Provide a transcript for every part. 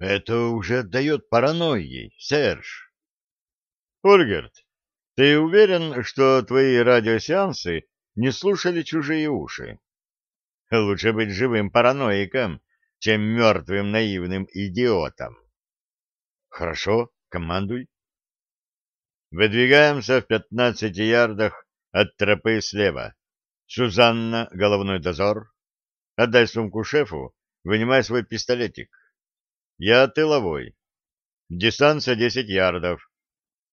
Это уже отдает паранойей, Серж. Ольгерт, ты уверен, что твои радиосеансы не слушали чужие уши? Лучше быть живым параноиком, чем мертвым наивным идиотом. Хорошо, командуй. Выдвигаемся в пятнадцати ярдах от тропы слева. Сюзанна, головной дозор. Отдай сумку шефу, вынимай свой пистолетик. Я тыловой. Дистанция десять ярдов.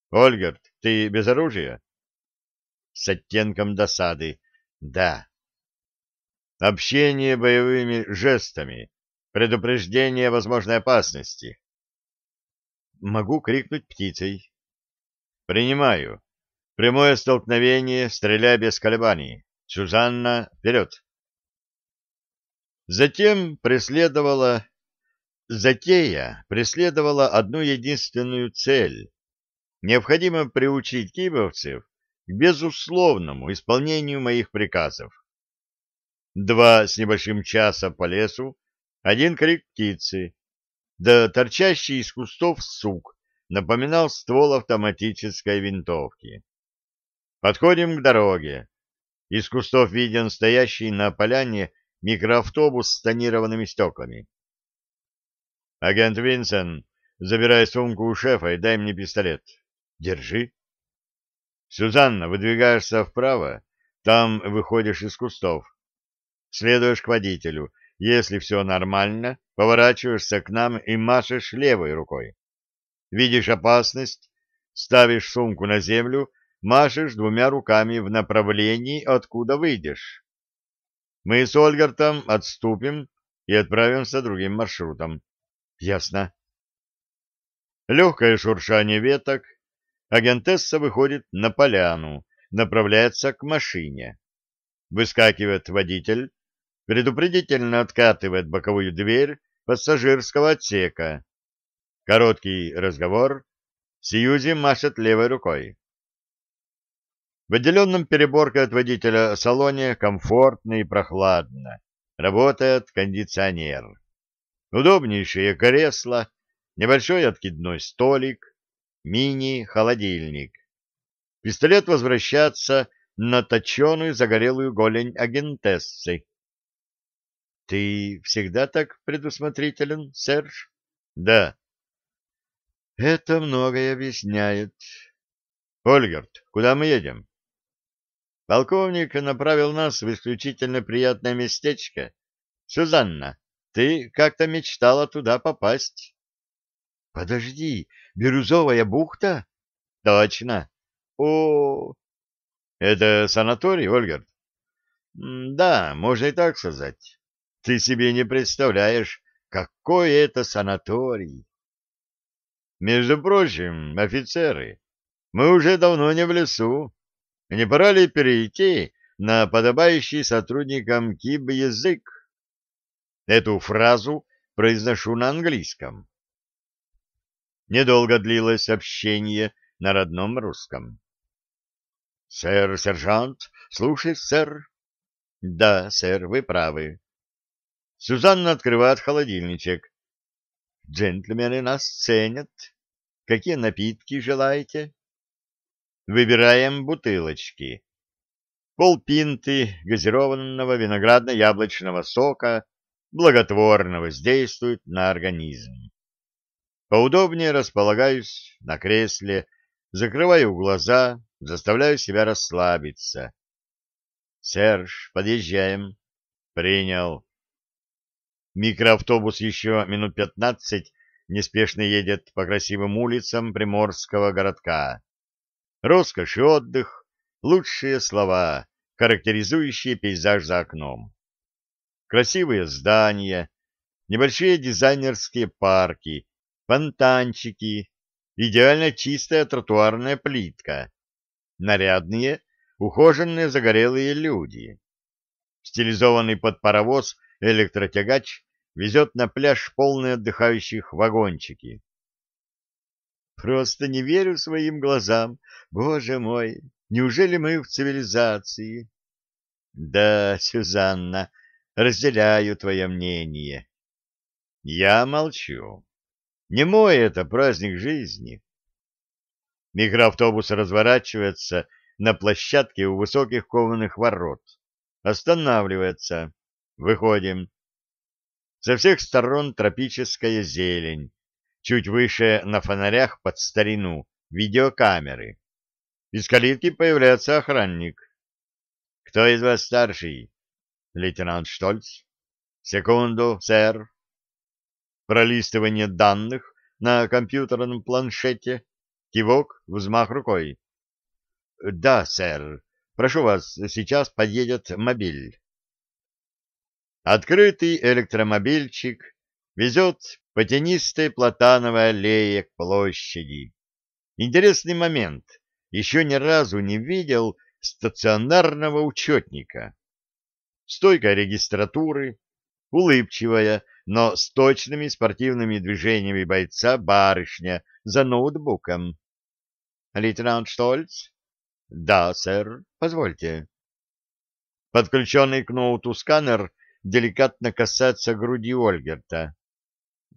Ольгерт, ты без оружия? С оттенком досады. Да. Общение боевыми жестами. Предупреждение возможной опасности. Могу крикнуть птицей. Принимаю. Прямое столкновение, стреляй без колебаний. Сюзанна, вперед! Затем преследовала... Затея преследовала одну единственную цель. Необходимо приучить кибовцев к безусловному исполнению моих приказов. Два с небольшим часа по лесу, один крик птицы, да торчащий из кустов сук напоминал ствол автоматической винтовки. Подходим к дороге. Из кустов виден стоящий на поляне микроавтобус с тонированными стеклами. «Агент Винсен, забирай сумку у шефа и дай мне пистолет. Держи». «Сюзанна, выдвигаешься вправо, там выходишь из кустов. Следуешь к водителю. Если все нормально, поворачиваешься к нам и машешь левой рукой. Видишь опасность, ставишь сумку на землю машешь двумя руками в направлении, откуда выйдешь. Мы с Ольгертом отступим и отправимся другим маршрутом. Ясно. Легкое шуршание веток. Агентесса выходит на поляну, направляется к машине. Выскакивает водитель, предупредительно откатывает боковую дверь пассажирского отсека. Короткий разговор. Сьюзи машет левой рукой. В отделенном переборкой от водителя салоне комфортно и прохладно. Работает кондиционер. Удобнейшее кресло, небольшой откидной столик, мини-холодильник. Пистолет возвращается на точеную загорелую голень агентессы. — Ты всегда так предусмотрителен, Серж? — Да. — Это многое объясняет. — Ольгард, куда мы едем? Полковник направил нас в исключительно приятное местечко. Сюзанна, ты как-то мечтала туда попасть. Подожди, Бирюзовая бухта? Точно. О, это санаторий, Ольгерт? Да, можно и так сказать. Ты себе не представляешь, какой это санаторий. Между прочим, офицеры, мы уже давно не в лесу. Не пора ли перейти на подобающий сотрудникам КИБ язык? Эту фразу произношу на английском. Недолго длилось общение на родном русском. — Сэр, сержант, слушай, сэр. — Да, сэр, вы правы. Сюзанна открывает холодильничек. — Джентльмены нас ценят. Какие напитки желаете? Выбираем бутылочки. Полпинты газированного виноградно-яблочного сока благотворно воздействует на организм. Поудобнее располагаюсь на кресле, закрываю глаза, заставляю себя расслабиться. «Серж, подъезжаем». «Принял». Микроавтобус еще минут пятнадцать неспешно едет по красивым улицам приморского городка. Роскошь и отдых — лучшие слова, характеризующие пейзаж за окном. Красивые здания, небольшие дизайнерские парки, фонтанчики, идеально чистая тротуарная плитка, нарядные, ухоженные загорелые люди. Стилизованный под паровоз электротягач везет на пляж полные отдыхающих вагончики. Просто не верю своим глазам. Боже мой, неужели мы в цивилизации? Да, Сюзанна, разделяю твое мнение. Я молчу. Не мой это праздник жизни. Микроавтобус разворачивается на площадке у высоких кованых ворот. Останавливается. Выходим. Со всех сторон тропическая зелень. Чуть выше на фонарях под старину видеокамеры. Из калитки появляется охранник. «Кто из вас старший?» «Лейтенант Штольц». «Секунду, сэр». Пролистывание данных на компьютерном планшете. Кивок, взмах рукой. «Да, сэр. Прошу вас, сейчас подъедет мобиль». Открытый электромобильчик везет по тенистой платановой аллее к площади. Интересный момент. Еще ни разу не видел стационарного учетника. Стойка регистратуры, улыбчивая, но с точными спортивными движениями бойца барышня за ноутбуком. «Лейтенант Штольц?» «Да, сэр, позвольте». Подключенный к ноуту сканер деликатно касается груди Ольгерта.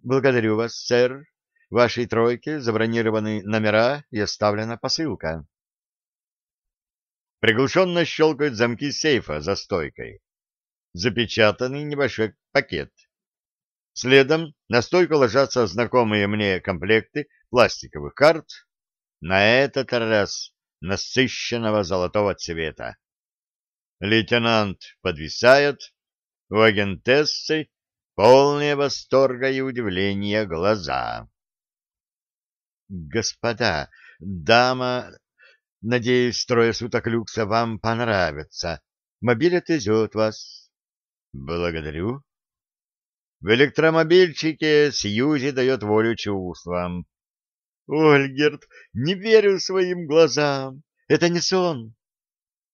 «Благодарю вас, сэр. Вашей тройке забронированы номера и оставлена посылка». Приглушенно щелкают замки сейфа за стойкой. Запечатанный небольшой пакет. Следом на стойку ложатся знакомые мне комплекты пластиковых карт, на этот раз насыщенного золотого цвета. Лейтенант подвисает, у агентессы полные восторга и удивления глаза. «Господа, дама, надеюсь, трое суток люкса вам понравится. Мобиль отвезет вас». «Благодарю». В электромобильчике Сьюзи дает волю чувствам. «Ольгерт, не верю своим глазам. Это не сон».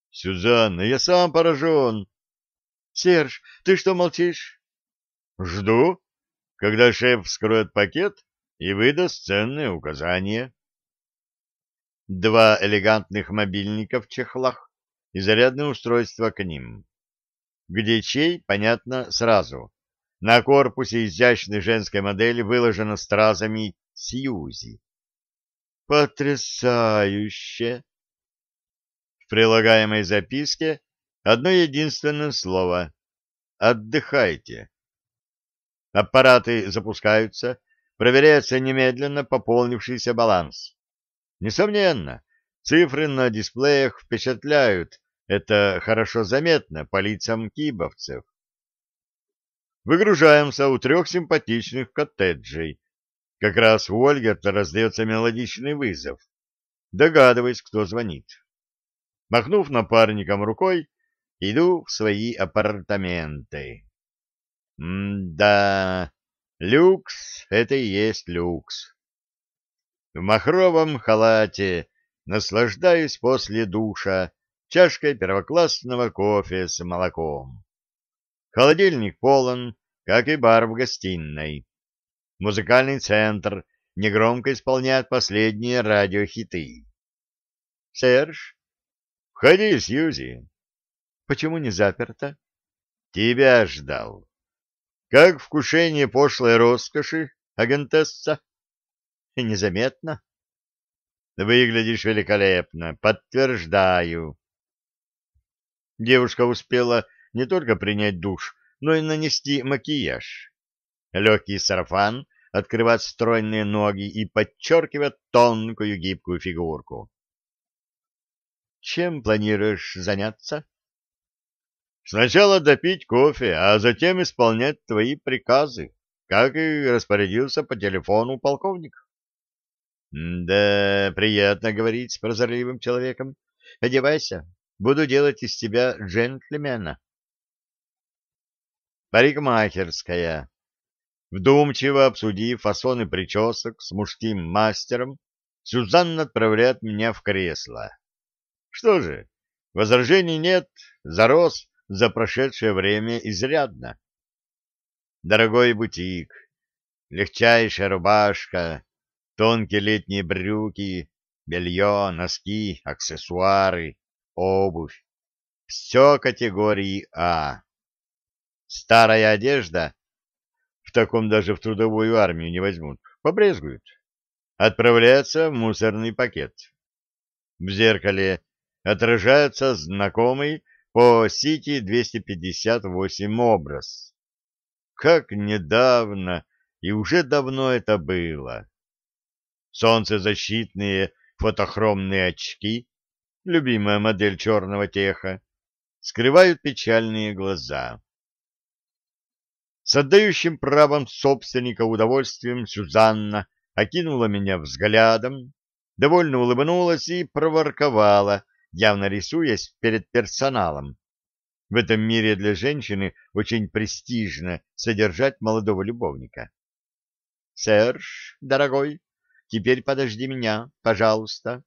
«Сюзанна, я сам поражен. Серж, ты что молчишь? Жду, когда шеф вскроет пакет и выдаст ценные указания. Два элегантных мобильника в чехлах и зарядное устройство к ним. Где чей, понятно сразу. На корпусе изящной женской модели выложено стразами Сьюзи. Потрясающе! В прилагаемой записке Одно единственное слово — отдыхайте. Аппараты запускаются, проверяется немедленно пополнившийся баланс. Несомненно, цифры на дисплеях впечатляют, это хорошо заметно по лицам кибовцев. Выгружаемся у трех симпатичных коттеджей. Как раз у Ольгерта раздается мелодичный вызов. Догадываясь, кто звонит. Махнув напарником рукой, Иду в свои апартаменты. М-да, люкс — это и есть люкс. В махровом халате наслаждаюсь после душа чашкой первоклассного кофе с молоком. Холодильник полон, как и бар в гостиной. Музыкальный центр негромко исполняет последние радиохиты. — Серж? — Входи, Сьюзи. Почему не заперто? Тебя ждал. Как вкушение пошлой роскоши, агентесса? Незаметно. Выглядишь великолепно, подтверждаю. Девушка успела не только принять душ, но и нанести макияж. Легкий сарафан открывает стройные ноги и подчеркивает тонкую гибкую фигурку. Чем планируешь заняться? Сначала допить кофе, а затем исполнять твои приказы, как и распорядился по телефону полковник. Да, приятно говорить с прозорливым человеком. Одевайся, буду делать из тебя джентльмена. Парикмахерская. Вдумчиво обсудив фасоны причесок с мужским мастером, Сюзанна отправляет меня в кресло. Что же, возражений нет, зарос, за прошедшее время изрядно. Дорогой бутик, легчайшая рубашка, тонкие летние брюки, белье, носки, аксессуары, обувь. Все категории А. Старая одежда В таком даже в трудовую армию не возьмут. Побрезгуют. Отправляется в мусорный пакет. В зеркале отражается знакомый по Сити 258 образ. Как недавно и уже давно это было. Солнцезащитные фотохромные очки, любимая модель черного теха, скрывают печальные глаза. С отдающим правом собственника удовольствием Сюзанна окинула меня взглядом, довольно улыбнулась и проворковала, явно рисуясь перед персоналом. В этом мире для женщины очень престижно содержать молодого любовника. — Серж, дорогой, теперь подожди меня, пожалуйста. —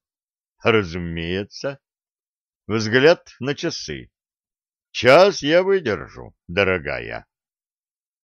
Разумеется. Взгляд на часы. Час я выдержу, дорогая.